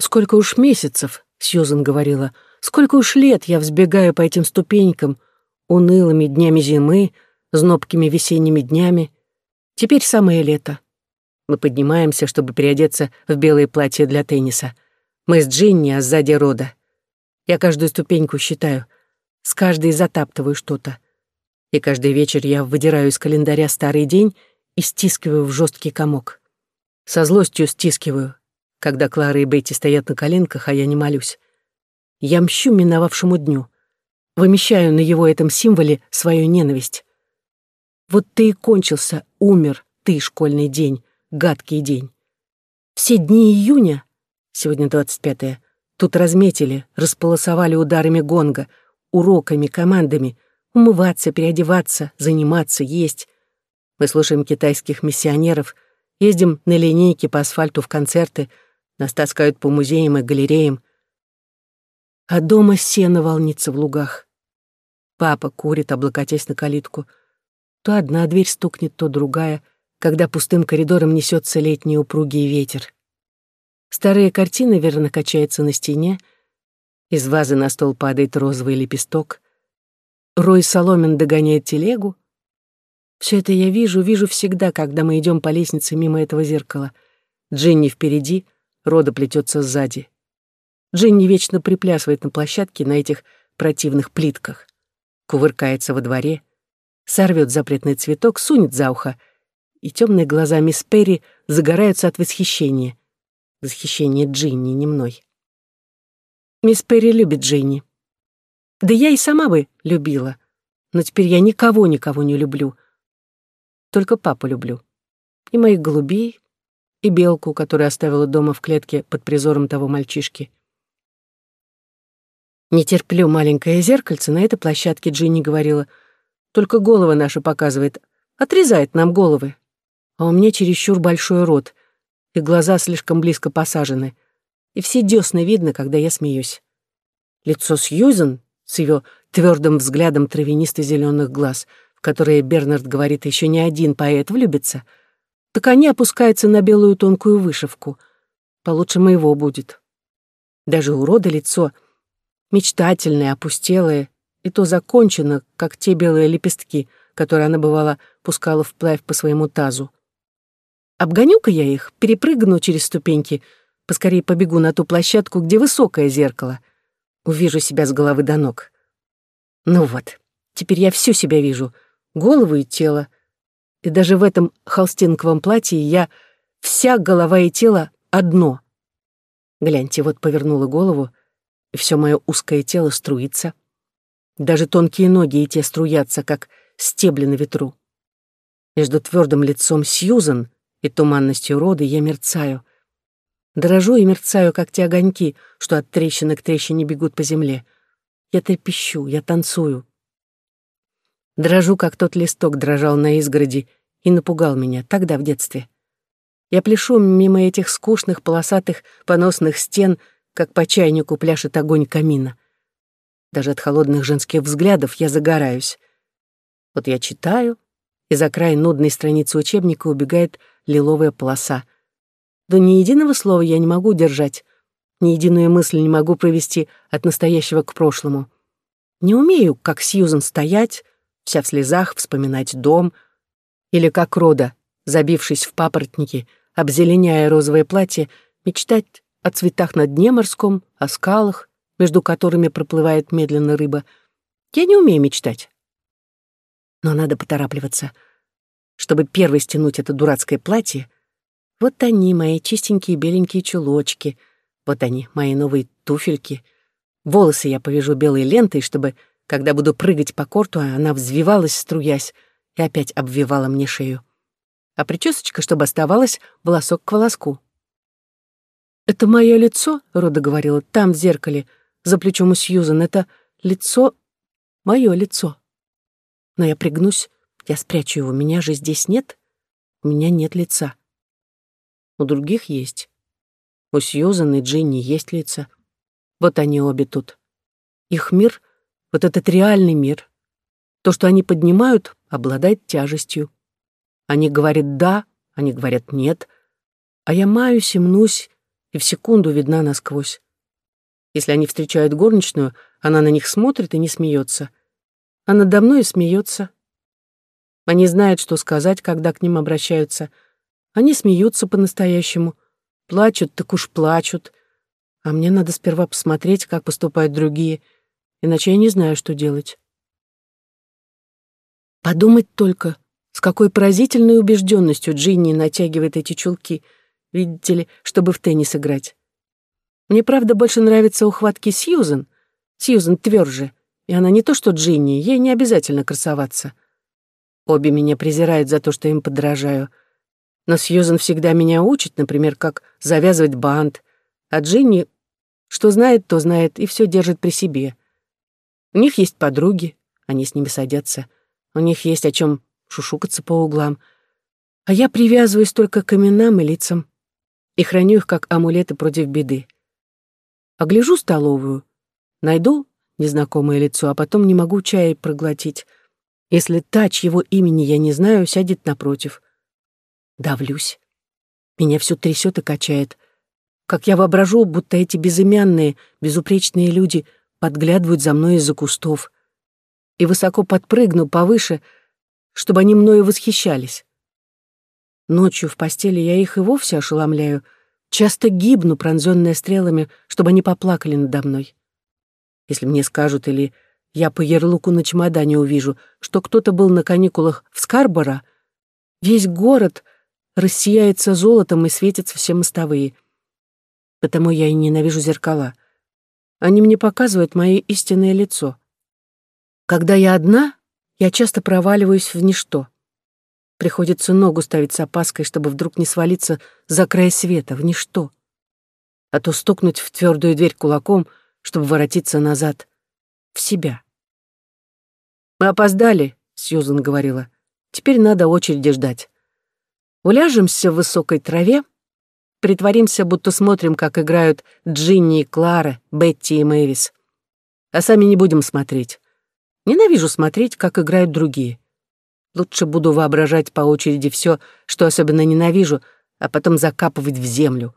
Сколько уж месяцев, Сьюзен говорила, сколько уж лет я взбегаю по этим ступенькам, унылыми днями зимы, знобкими весенними днями. Теперь самое лето. Мы поднимаемся, чтобы переодеться в белое платье для тенниса. Мы с Джинни, а сзади Рода. Я каждую ступеньку считаю, с каждой затаптываю что-то. И каждый вечер я выдираю из календаря старый день и стискиваю в жесткий комок. Со злостью стискиваю, когда Клара и Бетти стоят на коленках, а я не молюсь. Я мщу миновавшему дню, вымещаю на его этом символе свою ненависть. Вот ты и кончился, умер, ты, школьный день, гадкий день. Все дни июня, сегодня 25-е, тут разметили, располосовали ударами гонга, уроками, командами, умываться, переодеваться, заниматься, есть. Мы слушаем китайских миссионеров — Ездим на линейке по асфальту в концерты, нас таскают по музеям и галереям. А дома сено волнится в лугах. Папа курит, облокотясь на калитку. То одна дверь стукнет, то другая, когда пустым коридором несется летний упругий ветер. Старая картина верно качается на стене, из вазы на стол падает розовый лепесток. Рой соломен догоняет телегу, все это я вижу, вижу всегда, когда мы идем по лестнице мимо этого зеркала. Джинни впереди, Рода плетется сзади. Джинни вечно приплясывает на площадке на этих противных плитках. Кувыркается во дворе, сорвет запретный цветок, сунет за ухо, и темные глаза мисс Перри загораются от восхищения. Восхищение Джинни, не мной. Мисс Перри любит Джинни. Да я и сама бы любила, но теперь я никого-никого не люблю — только папу люблю. И моих голубей, и белку, которую оставила дома в клетке под призором того мальчишки. Не терплю маленькое зеркальце, на этой площадке Джинни говорила. Только голова наша показывает, отрезает нам головы. А у меня чересчур большой рот, и глаза слишком близко посажены, и все десны видно, когда я смеюсь. Лицо Сьюзен с ее твердым взглядом травянисто-зеленых глаз — в которые Бернард говорит, еще не один поэт влюбится, так они опускаются на белую тонкую вышивку. Получше моего будет. Даже у рода лицо мечтательное, опустелое, и то закончено, как те белые лепестки, которые она, бывало, пускала вплавь по своему тазу. Обгоню-ка я их, перепрыгну через ступеньки, поскорее побегу на ту площадку, где высокое зеркало. Увижу себя с головы до ног. Ну вот, теперь я всю себя вижу — голову и тело. И даже в этом холстинковом платье я вся голова и тело одно. Гляньте, вот повернула голову, и все мое узкое тело струится. Даже тонкие ноги и те струятся, как стебли на ветру. Между твердым лицом Сьюзан и туманностью рода я мерцаю. Дрожу и мерцаю, как те огоньки, что от трещины к трещине бегут по земле. Я трепещу, я танцую. Дрожу, как тот листок дрожал на изгороди и напугал меня тогда в детстве. Я пляшу мимо этих скучных, полосатых, поносных стен, как по чайнику пляшет огонь камина. Даже от холодных женских взглядов я загораюсь. Вот я читаю, и за край нудной страницы учебника убегает лиловая полоса. Да ни единого слова я не могу держать, ни единую мысль не могу провести от настоящего к прошлому. Не умею, как Сьюзан, стоять, вся в слезах, вспоминать дом, или как Рода, забившись в папоротники, обзеленяя розовое платье, мечтать о цветах на дне морском, о скалах, между которыми проплывает медленно рыба. Я не умею мечтать. Но надо поторапливаться. Чтобы первой стянуть это дурацкое платье, вот они, мои чистенькие беленькие чулочки, вот они, мои новые туфельки. Волосы я повяжу белой лентой, чтобы когда буду прыгать по корту, она взвивалась, струясь, и опять обвивала мне шею. А причесочка, чтобы оставалась волосок к волоску. «Это мое лицо», — Рода говорила, — «там, в зеркале, за плечом у Сьюзан. Это лицо, мое лицо. Но я пригнусь, я спрячу его, меня же здесь нет. У меня нет лица. У других есть. У Сьюзан и Джинни есть лица. Вот они обе тут. Их мир вот этот реальный мир, то, что они поднимают, обладает тяжестью. Они говорят «да», они говорят «нет», а я маюсь и мнусь и в секунду видна насквозь. Если они встречают горничную, она на них смотрит и не смеется. А надо мной и смеется. Они знают, что сказать, когда к ним обращаются. Они смеются по-настоящему. Плачут, так уж плачут. А мне надо сперва посмотреть, как поступают другие, иначе я не знаю, что делать. Подумать только, с какой поразительной убежденностью Джинни натягивает эти чулки, видите ли, чтобы в теннис играть. Мне, правда, больше нравятся ухватки Сьюзен. Сьюзен тверже, и она не то что Джинни, ей не обязательно красоваться. Обе меня презирают за то, что им подражаю. Но Сьюзен всегда меня учит, например, как завязывать бант, а Джинни, что знает, то знает, и все держит при себе. У них есть подруги, они с ними садятся. У них есть о чем шушукаться по углам. А я привязываюсь только к именам и лицам и храню их как амулеты против беды. Огляжу столовую, найду незнакомое лицо, а потом не могу чая проглотить. Если тач его имени я не знаю, сядет напротив. Давлюсь. Меня все трясет и качает. Как я воображу, будто эти безымянные, безупречные люди подглядывают за мной из-за кустов. И высоко подпрыгну повыше, чтобы они мною восхищались. Ночью в постели я их и вовсе ошеломляю — Часто гибну, пронзённая стрелами, чтобы они поплакали надо мной. Если мне скажут или я по ярлыку на чемодане увижу, что кто-то был на каникулах в Скарборо, весь город рассияется золотом и светятся все мостовые. Потому я и ненавижу зеркала. Они мне показывают мое истинное лицо. Когда я одна, я часто проваливаюсь в ничто. Приходится ногу ставить с опаской, чтобы вдруг не свалиться за край света, в ничто. А то стукнуть в твердую дверь кулаком, чтобы воротиться назад, в себя. «Мы опоздали», — Сьюзан говорила. «Теперь надо очереди ждать. Уляжемся в высокой траве, притворимся, будто смотрим, как играют Джинни и Клара, Бетти и Мэвис. А сами не будем смотреть. Ненавижу смотреть, как играют другие. Лучше буду воображать по очереди все, что особенно ненавижу, а потом закапывать в землю.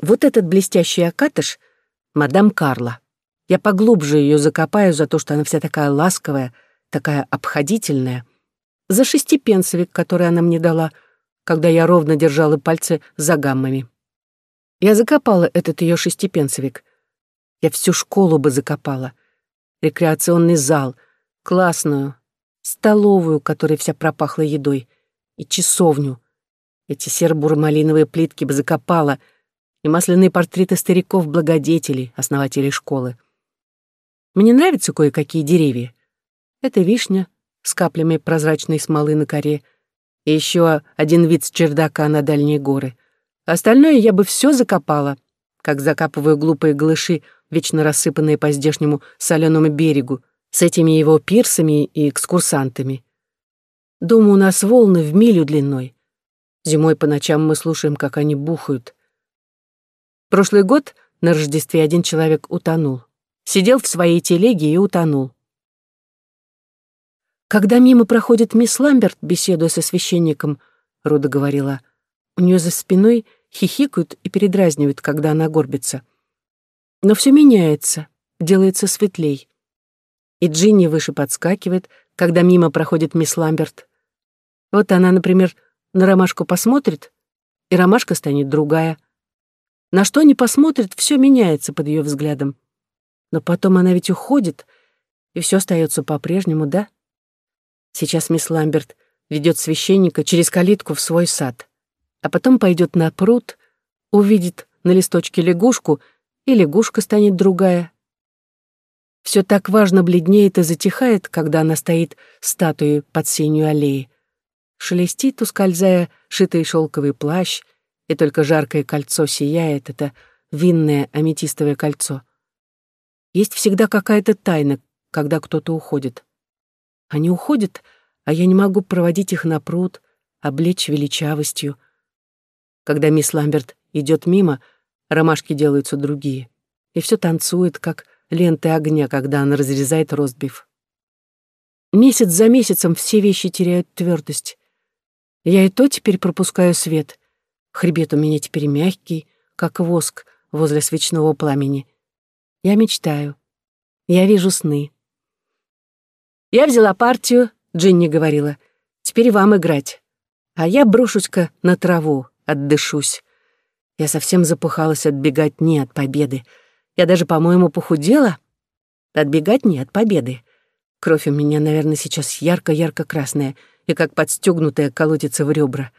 Вот этот блестящий акатыш — мадам Карла. Я поглубже ее закопаю за то, что она вся такая ласковая, такая обходительная. За шестипенсовик, который она мне дала, когда я ровно держала пальцы за гаммами. Я закопала этот ее шестипенсовик. Я всю школу бы закопала. Рекреационный зал, классную, столовую, которая вся пропахла едой, и часовню. Эти серо-бурмалиновые плитки бы закопала, и масляные портреты стариков-благодетелей, основателей школы. Мне нравятся кое-какие деревья. Это вишня с каплями прозрачной смолы на коре, и еще один вид с чердака на дальние горы. Остальное я бы все закопала, как закапываю глупые глыши, вечно рассыпанные по здешнему соленому берегу, с этими его пирсами и экскурсантами. Дома у нас волны в милю длиной. Зимой по ночам мы слушаем, как они бухают. Прошлый год на Рождестве один человек утонул. Сидел в своей телеге и утонул. Когда мимо проходит мисс Ламберт, беседуя со священником, Руда говорила, у нее за спиной хихикают и передразнивают, когда она горбится. Но все меняется, делается светлей и Джинни выше подскакивает, когда мимо проходит мисс Ламберт. Вот она, например, на ромашку посмотрит, и ромашка станет другая. На что не посмотрит, все меняется под ее взглядом. Но потом она ведь уходит, и все остается по-прежнему, да? Сейчас мисс Ламберт ведет священника через калитку в свой сад, а потом пойдет на пруд, увидит на листочке лягушку, и лягушка станет другая, все так важно бледнеет и затихает, когда она стоит статуей под сенью аллеи. Шелестит, ускользая, шитый шелковый плащ, и только жаркое кольцо сияет, это винное аметистовое кольцо. Есть всегда какая-то тайна, когда кто-то уходит. Они уходят, а я не могу проводить их на пруд, облечь величавостью. Когда мисс Ламберт идет мимо, ромашки делаются другие, и все танцует, как ленты огня, когда она разрезает ростбиф. Месяц за месяцем все вещи теряют твердость. Я и то теперь пропускаю свет. Хребет у меня теперь мягкий, как воск возле свечного пламени. Я мечтаю. Я вижу сны. «Я взяла партию», — Джинни говорила. «Теперь вам играть. А я брошусь-ка на траву, отдышусь». Я совсем запыхалась отбегать не от победы. Я даже, по-моему, похудела. Отбегать не от победы. Кровь у меня, наверное, сейчас ярко-ярко красная и как подстегнутая колотится в ребра.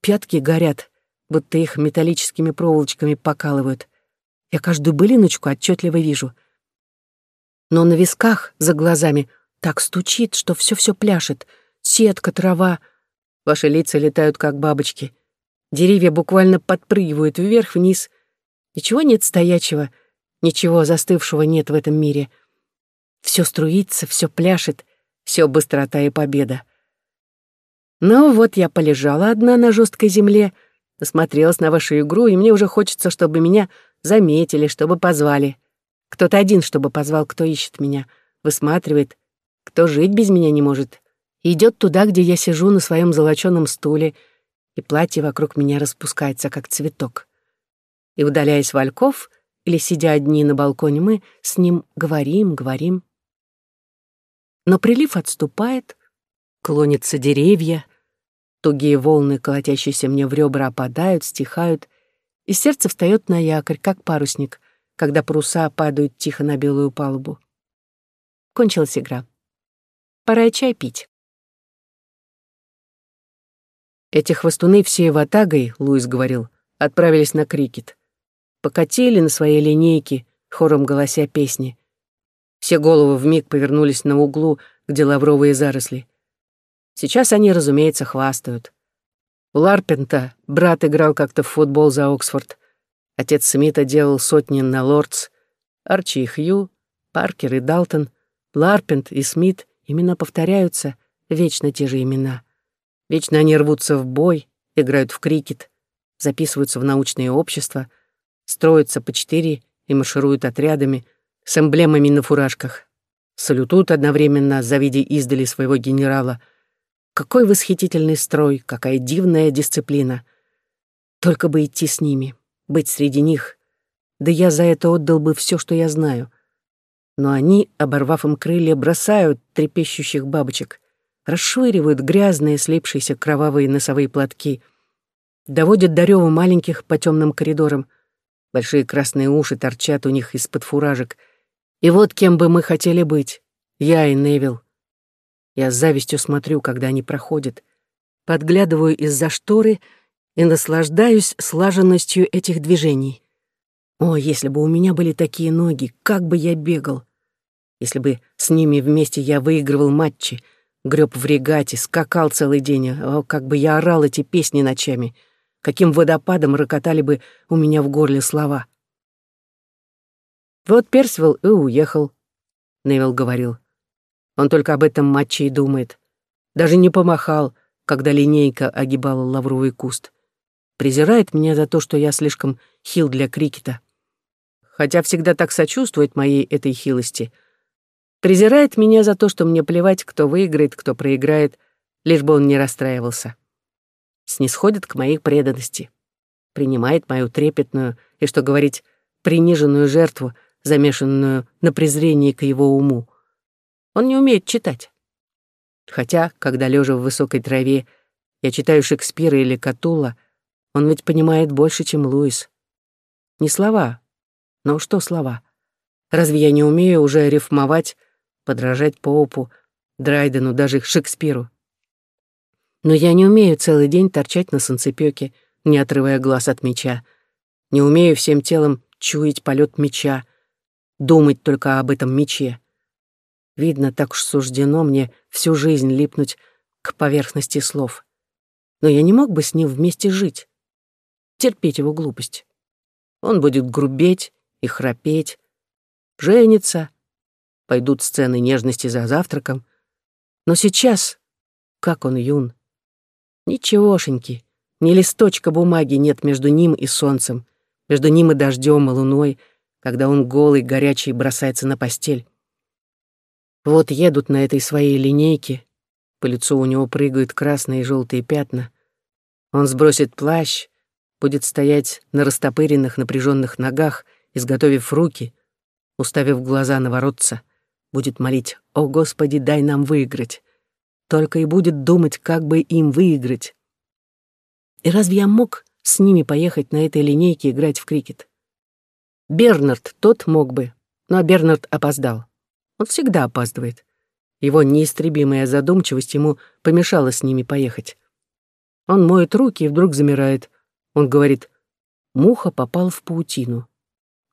Пятки горят, будто их металлическими проволочками покалывают. Я каждую былиночку отчетливо вижу. Но на висках, за глазами, так стучит, что все-все пляшет. Сетка, трава. Ваши лица летают, как бабочки. Деревья буквально подпрыгивают вверх-вниз. Ничего нет стоячего, ничего застывшего нет в этом мире. Все струится, все пляшет, все быстрота и победа. Ну вот я полежала одна на жесткой земле, насмотрелась на вашу игру, и мне уже хочется, чтобы меня заметили, чтобы позвали. Кто-то один, чтобы позвал, кто ищет меня, высматривает, кто жить без меня не может. Идет туда, где я сижу на своем золоченом стуле, и платье вокруг меня распускается, как цветок. И, удаляясь Вальков, или сидя одни на балконе, мы с ним говорим, говорим. Но прилив отступает, клонятся деревья, тугие волны, колотящиеся мне в ребра, опадают, стихают, и сердце встает на якорь, как парусник, когда паруса падают тихо на белую палубу. Кончилась игра. Пора чай пить. Эти хвостуны всей ватагой, Луис говорил, отправились на крикет. Покатили на своей линейке, хором голося песни. Все головы вмиг повернулись на углу, где лавровые заросли. Сейчас они, разумеется, хвастают. У Ларпента брат играл как-то в футбол за Оксфорд. Отец Смита делал сотни на Лордс. Арчи и Хью, Паркер и Далтон, Ларпент и Смит имена повторяются, вечно те же имена. Вечно они рвутся в бой, играют в крикет, записываются в научные общества, строятся по четыре и маршируют отрядами с эмблемами на фуражках. Салютуют одновременно, завидя издали своего генерала. Какой восхитительный строй, какая дивная дисциплина. Только бы идти с ними, быть среди них. Да я за это отдал бы все, что я знаю. Но они, оборвав им крылья, бросают трепещущих бабочек — расшвыривают грязные, слипшиеся кровавые носовые платки, доводят до рёва маленьких по темным коридорам. Большие красные уши торчат у них из-под фуражек. И вот кем бы мы хотели быть, я и Невил. Я с завистью смотрю, когда они проходят, подглядываю из-за шторы и наслаждаюсь слаженностью этих движений. О, если бы у меня были такие ноги, как бы я бегал! Если бы с ними вместе я выигрывал матчи — Греб в регате, скакал целый день. О, как бы я орал эти песни ночами. Каким водопадом рокотали бы у меня в горле слова. Вот Персивал и уехал, Невил говорил. Он только об этом матче и думает. Даже не помахал, когда линейка огибала лавровый куст. Презирает меня за то, что я слишком хил для крикета. Хотя всегда так сочувствует моей этой хилости — Презирает меня за то, что мне плевать, кто выиграет, кто проиграет, лишь бы он не расстраивался. Снисходит к моей преданности. Принимает мою трепетную и, что говорить, приниженную жертву, замешанную на презрении к его уму. Он не умеет читать. Хотя, когда, лежа в высокой траве, я читаю Шекспира или Катула, он ведь понимает больше, чем Луис. Не слова, но что слова? Разве я не умею уже рифмовать подражать Поупу, Драйдену, даже Шекспиру. Но я не умею целый день торчать на солнцепёке, не отрывая глаз от меча. Не умею всем телом чуять полет меча, думать только об этом мече. Видно, так уж суждено мне всю жизнь липнуть к поверхности слов. Но я не мог бы с ним вместе жить, терпеть его глупость. Он будет грубеть и храпеть, женится, пойдут сцены нежности за завтраком. Но сейчас, как он юн. Ничегошеньки, ни листочка бумаги нет между ним и солнцем, между ним и дождем и луной, когда он голый, горячий бросается на постель. Вот едут на этой своей линейке, по лицу у него прыгают красные и желтые пятна. Он сбросит плащ, будет стоять на растопыренных напряженных ногах, изготовив руки, уставив глаза на воротца, будет молить «О, Господи, дай нам выиграть!» Только и будет думать, как бы им выиграть. И разве я мог с ними поехать на этой линейке играть в крикет? Бернард тот мог бы, но Бернард опоздал. Он всегда опаздывает. Его неистребимая задумчивость ему помешала с ними поехать. Он моет руки и вдруг замирает. Он говорит, муха попала в паутину.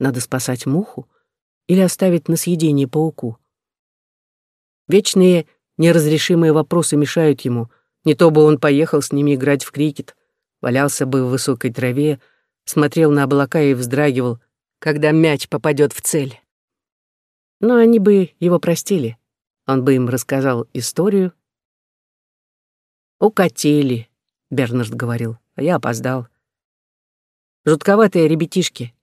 Надо спасать муху или оставить на съедение пауку. Вечные неразрешимые вопросы мешают ему. Не то бы он поехал с ними играть в крикет, валялся бы в высокой траве, смотрел на облака и вздрагивал, когда мяч попадет в цель. Но они бы его простили. Он бы им рассказал историю. «Укатили», — Бернард говорил, а я опоздал. Жутковатые ребятишки.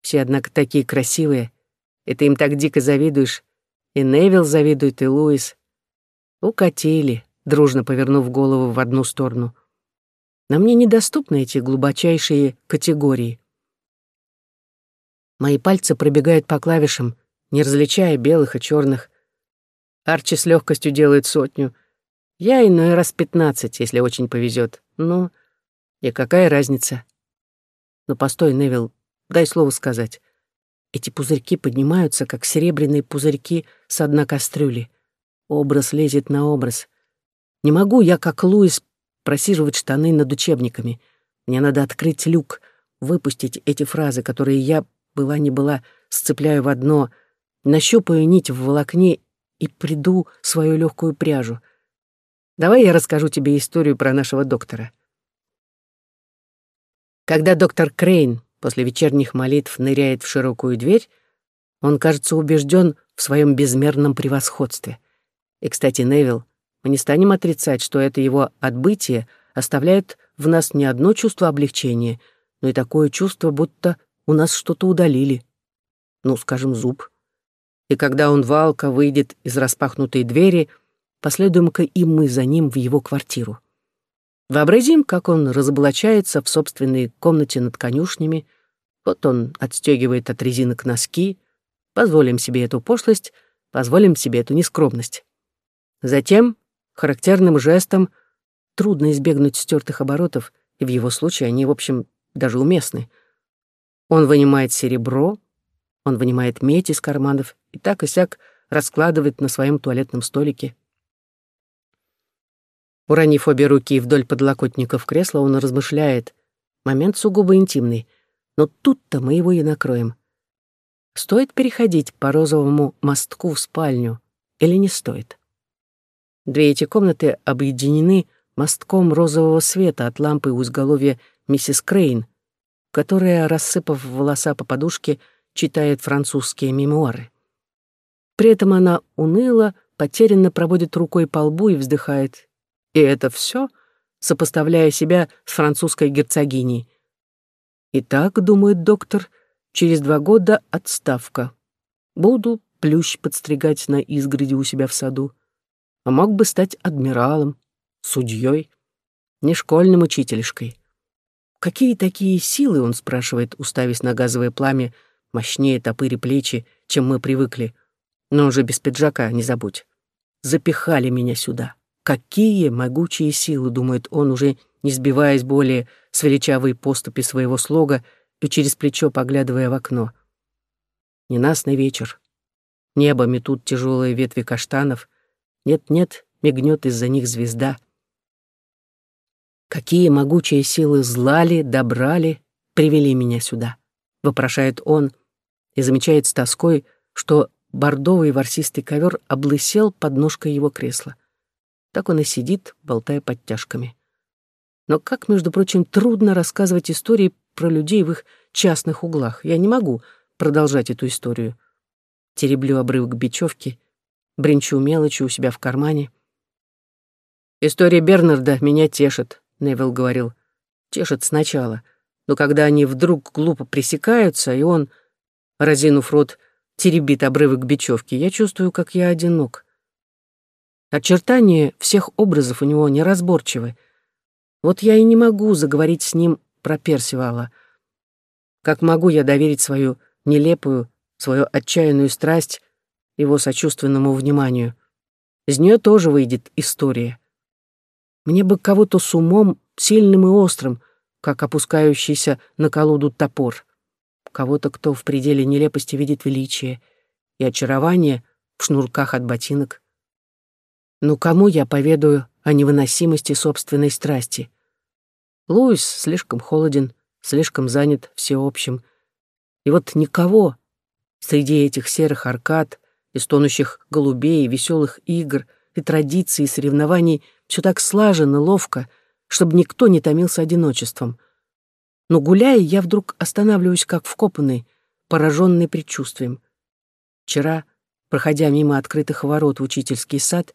Все, однако, такие красивые. И ты им так дико завидуешь. И Невил завидует, и Луис. Укатили, дружно повернув голову в одну сторону. На мне недоступны эти глубочайшие категории. Мои пальцы пробегают по клавишам, не различая белых и черных. Арчи с легкостью делает сотню. Я иной раз пятнадцать, если очень повезет. Ну, и какая разница? Ну, постой, Невил, дай слово сказать. Эти пузырьки поднимаются, как серебряные пузырьки с дна кастрюли. Образ лезет на образ. Не могу я, как Луис, просиживать штаны над учебниками. Мне надо открыть люк, выпустить эти фразы, которые я, была не была, сцепляю в одно, нащупаю нить в волокне и приду свою легкую пряжу. Давай я расскажу тебе историю про нашего доктора. Когда доктор Крейн после вечерних молитв ныряет в широкую дверь, он, кажется, убежден в своем безмерном превосходстве — и, кстати, Невил, мы не станем отрицать, что это его отбытие оставляет в нас не одно чувство облегчения, но и такое чувство, будто у нас что-то удалили. Ну, скажем, зуб. И когда он валка выйдет из распахнутой двери, последуем-ка и мы за ним в его квартиру. Вообразим, как он разоблачается в собственной комнате над конюшнями, вот он отстегивает от резинок носки, позволим себе эту пошлость, позволим себе эту нескромность. Затем, характерным жестом, трудно избегнуть стертых оборотов, и в его случае они, в общем, даже уместны. Он вынимает серебро, он вынимает медь из карманов и так и сяк раскладывает на своем туалетном столике. Уронив обе руки вдоль подлокотников кресла, он размышляет. Момент сугубо интимный. Но тут-то мы его и накроем. Стоит переходить по розовому мостку в спальню или не стоит? Две эти комнаты объединены мостком розового света от лампы у изголовья миссис Крейн, которая, рассыпав волоса по подушке, читает французские мемуары. При этом она уныло, потерянно проводит рукой по лбу и вздыхает. И это все, сопоставляя себя с французской герцогиней. «Итак, — думает доктор, — через два года отставка. Буду плющ подстригать на изгороди у себя в саду а мог бы стать адмиралом, судьей, не школьным учительшкой. Какие такие силы, он спрашивает, уставясь на газовое пламя, мощнее топыри плечи, чем мы привыкли. Но уже без пиджака, не забудь. Запихали меня сюда. Какие могучие силы, думает он, уже не сбиваясь более с величавой поступи своего слога и через плечо поглядывая в окно. Ненастный вечер. Небо метут тяжелые ветви каштанов, нет-нет, мигнет из-за них звезда. Какие могучие силы зла ли, добра ли привели меня сюда? Вопрошает он и замечает с тоской, что бордовый ворсистый ковер облысел под ножкой его кресла. Так он и сидит, болтая подтяжками. Но как, между прочим, трудно рассказывать истории про людей в их частных углах. Я не могу продолжать эту историю. Тереблю обрывок бечевки бренчу мелочи у себя в кармане. «История Бернарда меня тешит», — Невил говорил. «Тешит сначала, но когда они вдруг глупо пресекаются, и он, разинув рот, теребит обрывок бечевки, я чувствую, как я одинок. Очертания всех образов у него неразборчивы. Вот я и не могу заговорить с ним про Персивала. Как могу я доверить свою нелепую, свою отчаянную страсть его сочувственному вниманию? Из нее тоже выйдет история. Мне бы кого-то с умом, сильным и острым, как опускающийся на колоду топор. Кого-то, кто в пределе нелепости видит величие и очарование в шнурках от ботинок. Но кому я поведаю о невыносимости собственной страсти? Луис слишком холоден, слишком занят всеобщим. И вот никого среди этих серых аркад, и стонущих голубей, и веселых игр, и традиций, и соревнований все так слаженно, ловко, чтобы никто не томился одиночеством. Но гуляя, я вдруг останавливаюсь как вкопанный, пораженный предчувствием. Вчера, проходя мимо открытых ворот в учительский сад,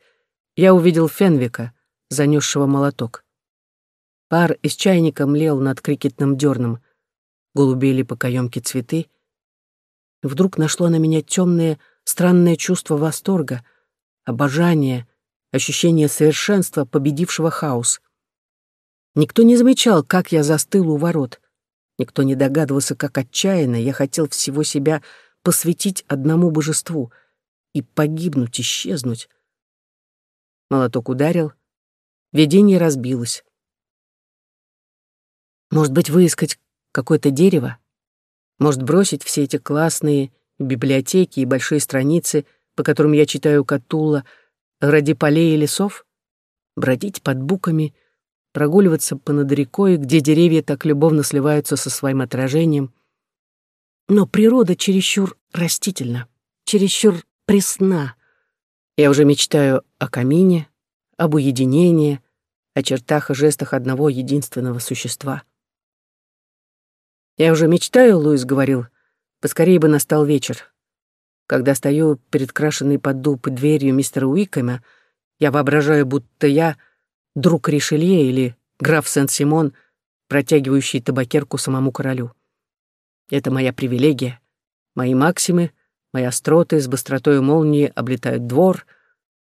я увидел Фенвика, занесшего молоток. Пар из чайника млел над крикетным дерном, голубели по каемке цветы. Вдруг нашло на меня темное, странное чувство восторга, обожания, ощущение совершенства, победившего хаос. Никто не замечал, как я застыл у ворот. Никто не догадывался, как отчаянно я хотел всего себя посвятить одному божеству и погибнуть, исчезнуть. Молоток ударил, видение разбилось. Может быть, выискать какое-то дерево? Может, бросить все эти классные библиотеки и большие страницы, по которым я читаю Катула, ради полей и лесов? Бродить под буками, прогуливаться понад рекой, где деревья так любовно сливаются со своим отражением. Но природа чересчур растительна, чересчур пресна. Я уже мечтаю о камине, об уединении, о чертах и жестах одного единственного существа. «Я уже мечтаю», — Луис говорил, — «поскорее бы настал вечер. Когда стою перед крашенной под дуб дверью мистера Уикэма, я воображаю, будто я друг Ришелье или граф Сен-Симон, протягивающий табакерку самому королю. Это моя привилегия, мои максимы, мои остроты с быстротой молнии облетают двор,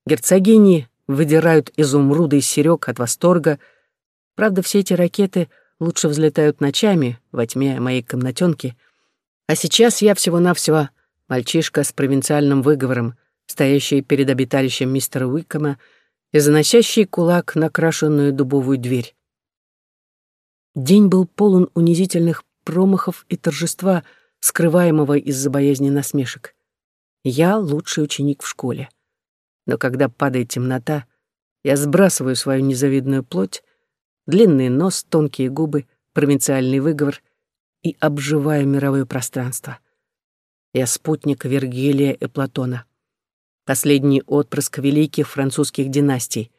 герцогини выдирают изумруды из серёг от восторга. Правда, все эти ракеты лучше взлетают ночами во тьме моей комнатенки. А сейчас я всего-навсего мальчишка с провинциальным выговором, стоящий перед обиталищем мистера Уикома и заносящий кулак на крашенную дубовую дверь. День был полон унизительных промахов и торжества, скрываемого из-за боязни насмешек. Я лучший ученик в школе. Но когда падает темнота, я сбрасываю свою незавидную плоть, длинный нос, тонкие губы, провинциальный выговор и обживаю мировое пространство. Я спутник Вергилия и Платона, последний отпрыск великих французских династий.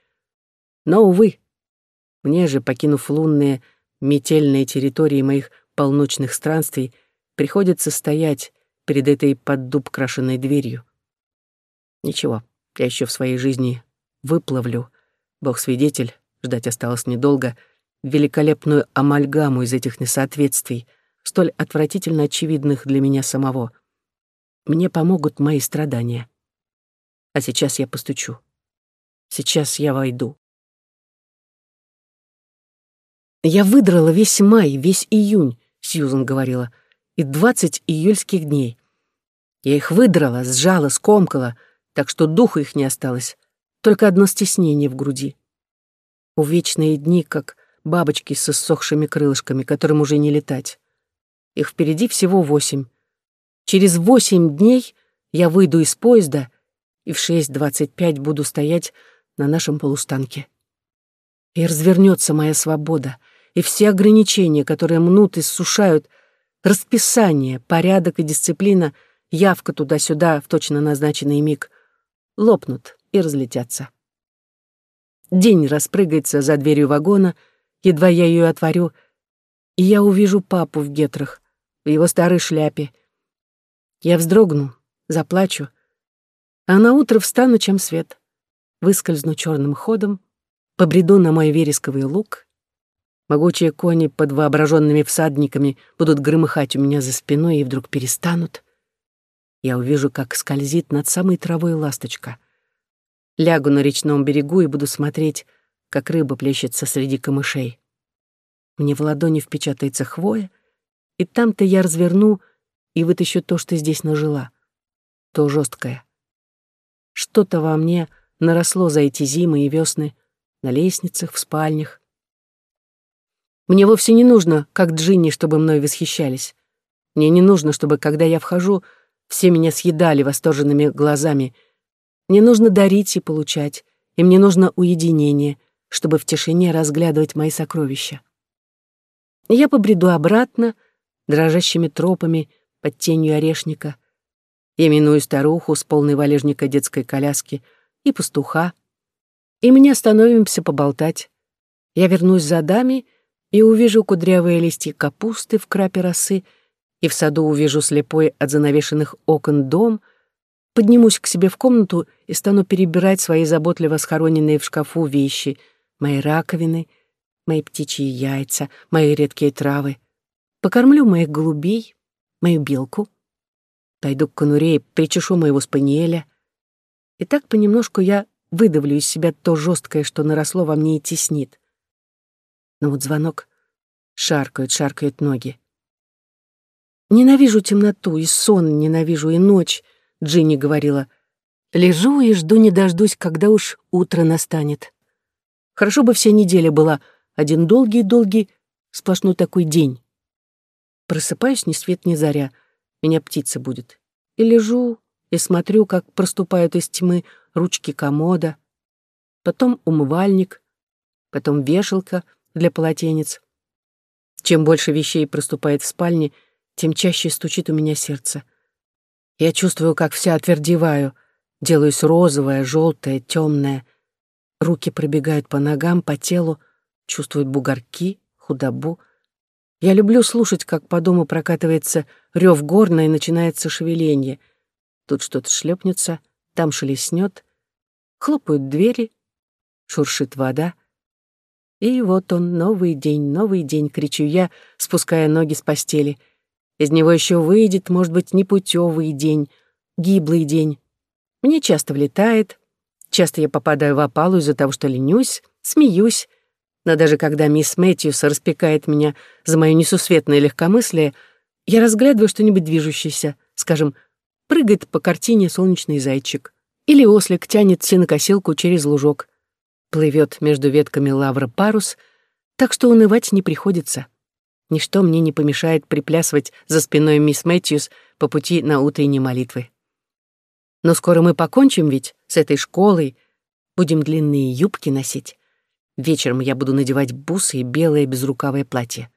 Но, увы, мне же, покинув лунные, метельные территории моих полночных странствий, приходится стоять перед этой под дуб крашенной дверью. Ничего, я еще в своей жизни выплавлю, бог свидетель, ждать осталось недолго, великолепную амальгаму из этих несоответствий, столь отвратительно очевидных для меня самого. Мне помогут мои страдания. А сейчас я постучу. Сейчас я войду. «Я выдрала весь май, весь июнь», — Сьюзан говорила, «и двадцать июльских дней. Я их выдрала, сжала, скомкала — так что духу их не осталось, только одно стеснение в груди. Увечные дни, как бабочки с иссохшими крылышками, которым уже не летать. Их впереди всего восемь. Через восемь дней я выйду из поезда и в 6.25 буду стоять на нашем полустанке. И развернется моя свобода, и все ограничения, которые мнут и сушают, расписание, порядок и дисциплина, явка туда-сюда в точно назначенный миг, лопнут и разлетятся. День распрыгается за дверью вагона, едва я ее отворю, и я увижу папу в гетрах, в его старой шляпе. Я вздрогну, заплачу, а на утро встану, чем свет, выскользну черным ходом, побреду на мой вересковый луг, могучие кони под воображенными всадниками будут громыхать у меня за спиной и вдруг перестанут — я увижу, как скользит над самой травой ласточка. Лягу на речном берегу и буду смотреть, как рыба плещется среди камышей. Мне в ладони впечатается хвоя, и там-то я разверну и вытащу то, что здесь нажила. То жесткое. Что-то во мне наросло за эти зимы и весны, на лестницах, в спальнях. Мне вовсе не нужно, как Джинни, чтобы мной восхищались. Мне не нужно, чтобы, когда я вхожу, все меня съедали восторженными глазами. Мне нужно дарить и получать, и мне нужно уединение, чтобы в тишине разглядывать мои сокровища. Я побреду обратно, дрожащими тропами, под тенью орешника. Я миную старуху с полной валежника детской коляски и пастуха. И мы не остановимся поболтать. Я вернусь за дами и увижу кудрявые листья капусты в крапе росы, и в саду увижу слепой от занавешенных окон дом, поднимусь к себе в комнату и стану перебирать свои заботливо схороненные в шкафу вещи, мои раковины — мои птичьи яйца, мои редкие травы. Покормлю моих голубей, мою белку. Пойду к конуре и причешу моего спаниеля. И так понемножку я выдавлю из себя то жесткое, что наросло во мне и теснит. Но вот звонок. Шаркают, шаркают ноги. «Ненавижу темноту, и сон ненавижу, и ночь», — Джинни говорила. «Лежу и жду не дождусь, когда уж утро настанет. Хорошо бы вся неделя была один долгий-долгий, сплошной такой день. Просыпаюсь ни свет ни заря, меня птица будет. И лежу, и смотрю, как проступают из тьмы ручки комода, потом умывальник, потом вешалка для полотенец. Чем больше вещей проступает в спальне, тем чаще стучит у меня сердце. Я чувствую, как вся отвердеваю, делаюсь розовая, желтая, темная. Руки пробегают по ногам, по телу, чувствует бугорки, худобу. Я люблю слушать, как по дому прокатывается рев горна и начинается шевеление. Тут что-то шлепнется, там шелестнет, хлопают двери, шуршит вода. И вот он, новый день, новый день, кричу я, спуская ноги с постели. Из него еще выйдет, может быть, непутевый день, гиблый день. Мне часто влетает, часто я попадаю в опалу из-за того, что ленюсь, смеюсь, но даже когда мисс Мэтьюс распекает меня за мое несусветное легкомыслие, я разглядываю что-нибудь движущееся, скажем, прыгает по картине солнечный зайчик, или ослик тянет сенокосилку через лужок, плывет между ветками лавра парус, так что унывать не приходится. Ничто мне не помешает приплясывать за спиной мисс Мэтьюс по пути на утренние молитвы. Но скоро мы покончим ведь с этой школой, будем длинные юбки носить. Вечером я буду надевать бусы и белое безрукавое платье.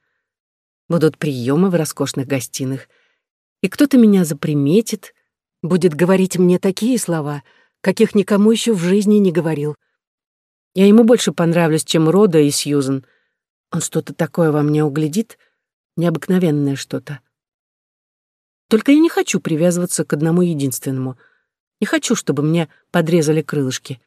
Будут приемы в роскошных гостиных. И кто-то меня заприметит, будет говорить мне такие слова, каких никому еще в жизни не говорил. Я ему больше понравлюсь, чем Рода и Сьюзен. Он что-то такое во мне углядит, необыкновенное что-то. Только я не хочу привязываться к одному единственному. Не хочу, чтобы мне подрезали крылышки.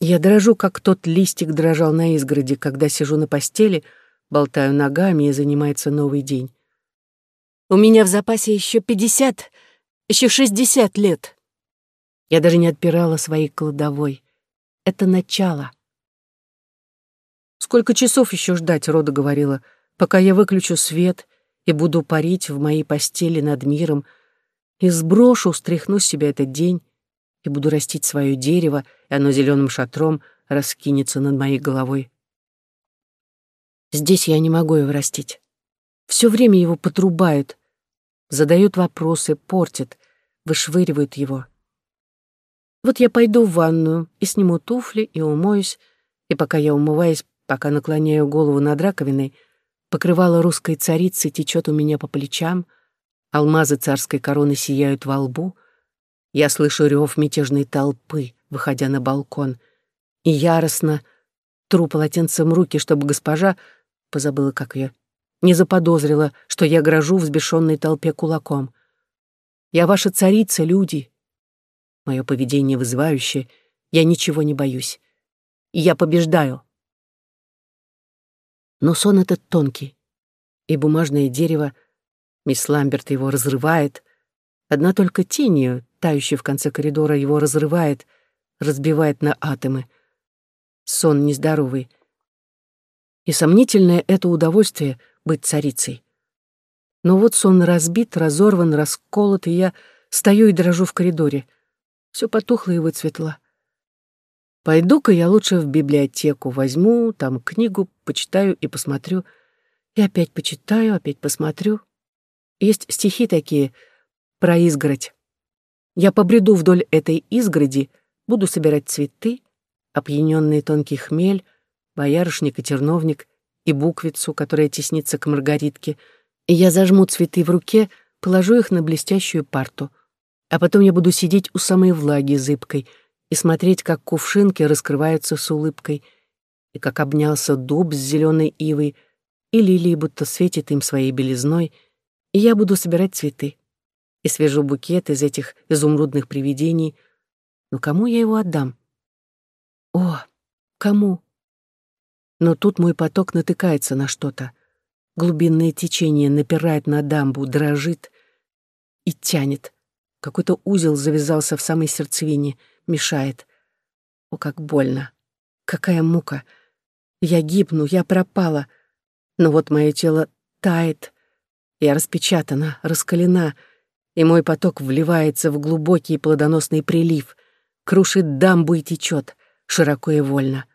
Я дрожу, как тот листик дрожал на изгороди, когда сижу на постели, болтаю ногами и занимается новый день. У меня в запасе еще пятьдесят, еще шестьдесят лет. Я даже не отпирала своей кладовой. Это начало. Сколько часов еще ждать, Рода говорила, пока я выключу свет и буду парить в моей постели над миром и сброшу, стряхну с себя этот день, и буду растить свое дерево, и оно зеленым шатром раскинется над моей головой. Здесь я не могу его растить. Все время его потрубают, задают вопросы, портят, вышвыривают его. Вот я пойду в ванную и сниму туфли и умоюсь, и пока я умываюсь, пока наклоняю голову над раковиной, покрывало русской царицы течет у меня по плечам, алмазы царской короны сияют во лбу — я слышу рев мятежной толпы, выходя на балкон, и яростно тру полотенцем руки, чтобы госпожа, позабыла, как ее, не заподозрила, что я грожу взбешенной толпе кулаком. Я ваша царица, люди. Мое поведение вызывающее, я ничего не боюсь. И я побеждаю. Но сон этот тонкий, и бумажное дерево, мисс Ламберт его разрывает, одна только тень ее тающий в конце коридора, его разрывает, разбивает на атомы. Сон нездоровый. И сомнительное это удовольствие быть царицей. Но вот сон разбит, разорван, расколот, и я стою и дрожу в коридоре. Все потухло и выцветло. Пойду-ка я лучше в библиотеку, возьму там книгу, почитаю и посмотрю. И опять почитаю, опять посмотрю. Есть стихи такие про изгородь. Я побреду вдоль этой изгороди, буду собирать цветы, опьяненный тонкий хмель, боярышник и терновник, и буквицу, которая теснится к маргаритке, и я зажму цветы в руке, положу их на блестящую парту. А потом я буду сидеть у самой влаги зыбкой — и смотреть, как кувшинки раскрываются с улыбкой, и как обнялся дуб с зеленой ивой, и лилии будто светит им своей белизной, и я буду собирать цветы. И свяжу букет из этих изумрудных привидений. Но кому я его отдам? О, кому? Но тут мой поток натыкается на что-то. Глубинное течение напирает на дамбу, дрожит и тянет. Какой-то узел завязался в самой сердцевине — мешает. О, как больно! Какая мука! Я гибну, я пропала. Но вот мое тело тает. Я распечатана, раскалена, и мой поток вливается в глубокий плодоносный прилив, крушит дамбу и течет, широко и вольно.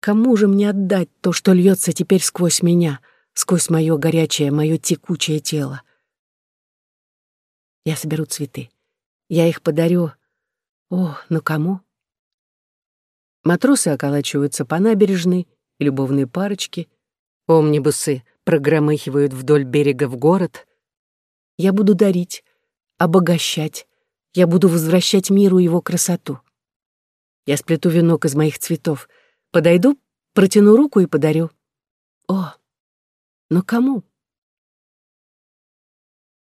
Кому же мне отдать то, что льется теперь сквозь меня, сквозь мое горячее, мое текучее тело? Я соберу цветы. Я их подарю о, ну кому? Матросы околачиваются по набережной, любовные парочки, омнибусы прогромыхивают вдоль берега в город. Я буду дарить, обогащать, я буду возвращать миру его красоту. Я сплету венок из моих цветов, подойду, протяну руку и подарю. О, но кому?